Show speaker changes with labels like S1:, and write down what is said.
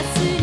S1: 忘れ